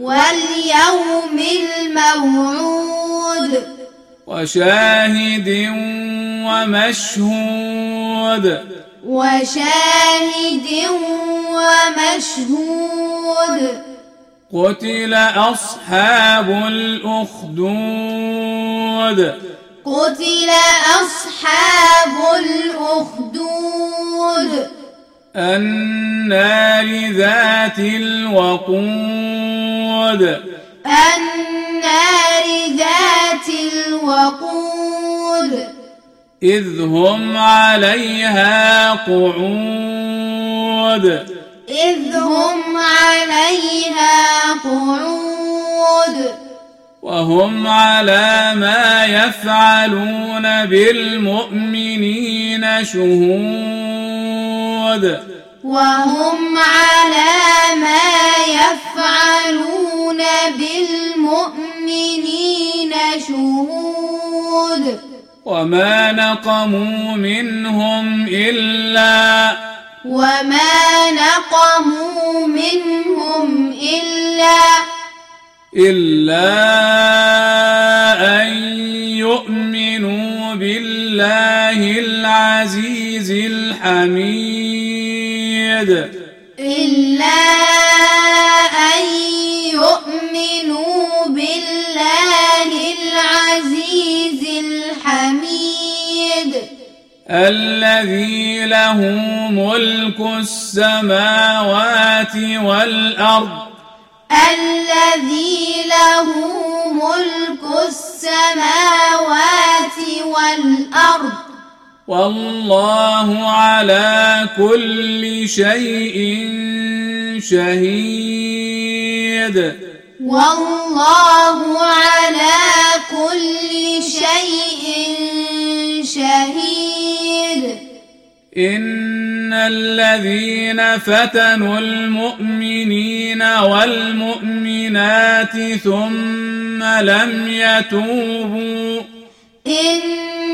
واليوم الموعود. وشاهد ومشهود. وشاهد ومشهود. قتل أصحاب الأخدود. قتل أصحاب الأخدود. النار ذات الوقود. النار ذات الوقود. إذ هم عليها قعود. إذ هم عليها قعود. وهم على ما يفعلون بالمؤمنين شهود. وهم على ما يفعلون بالمؤمنين شهود. وما نقموا منهم إلا وما نقموا منهم إلا إلا أن يؤمنوا بالله العزيز الحميد. إلا أن يؤمنوا بالله العزيز الحميد. الذي له ملك السماوات والأرض. الذي له ملك السماوات والأرض. والله على كل شيء شهيد. والله على كل شيء شهيد. إن الذين فتنوا المؤمنين والمؤمنات ثم لم يتوبوا.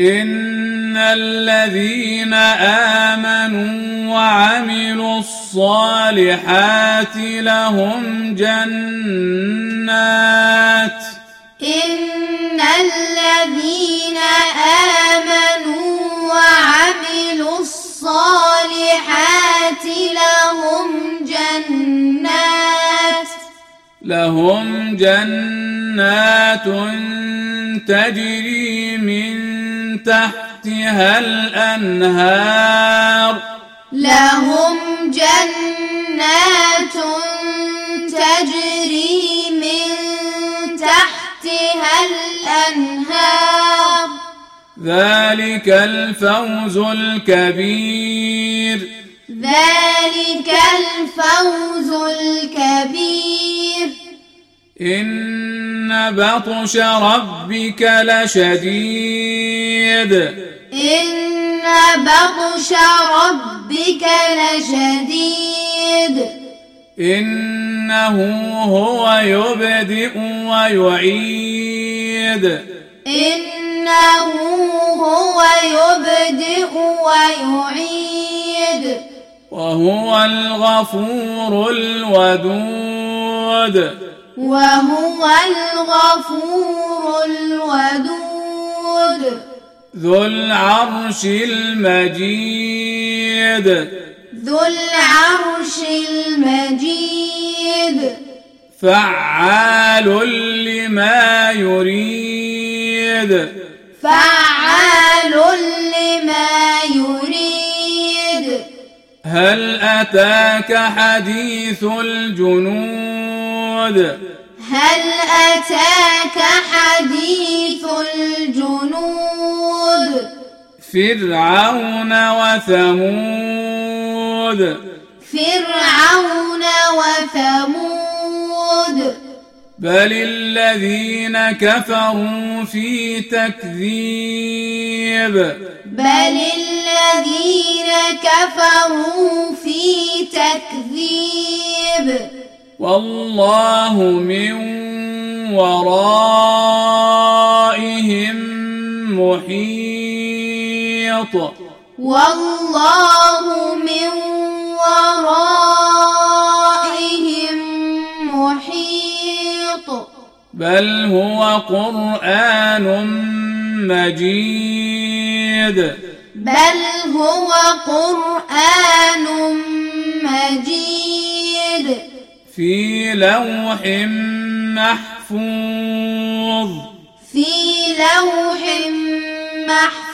إن الذين آمنوا وعملوا الصالحات لهم جنات إن الذين آمنوا وعملوا الصالحات لهم جنات لهم جنات تجري من تحتها الأنهار. لهم جنات تجري من تحتها الأنهار. ذلك الفوز الكبير. ذلك الفوز الكبير. إن بطش ربك لشديد. إن بطش ربك لشديد. إنه هو يبدئ ويعيد. إنه هو يبدئ ويعيد. وهو الغفور الودود. وهو الغفور الودود. ذو العرش المجيد. ذو العرش المجيد. فعال لما يريد. فعال لما يريد. هل أتاك حديث الجنود هل أتاك حديث الجنود؟ فرعون وثمود. فرعون وثمود. بل الذين كفروا في تكذيب. بل الذين كفروا في تكذيب. والله من ورائهم محيط. والله من ورائهم محيط. بل هو قرآن مجيد. بل هو قرآن مجيد. في لوح محفوظ. في لوح محفوظ.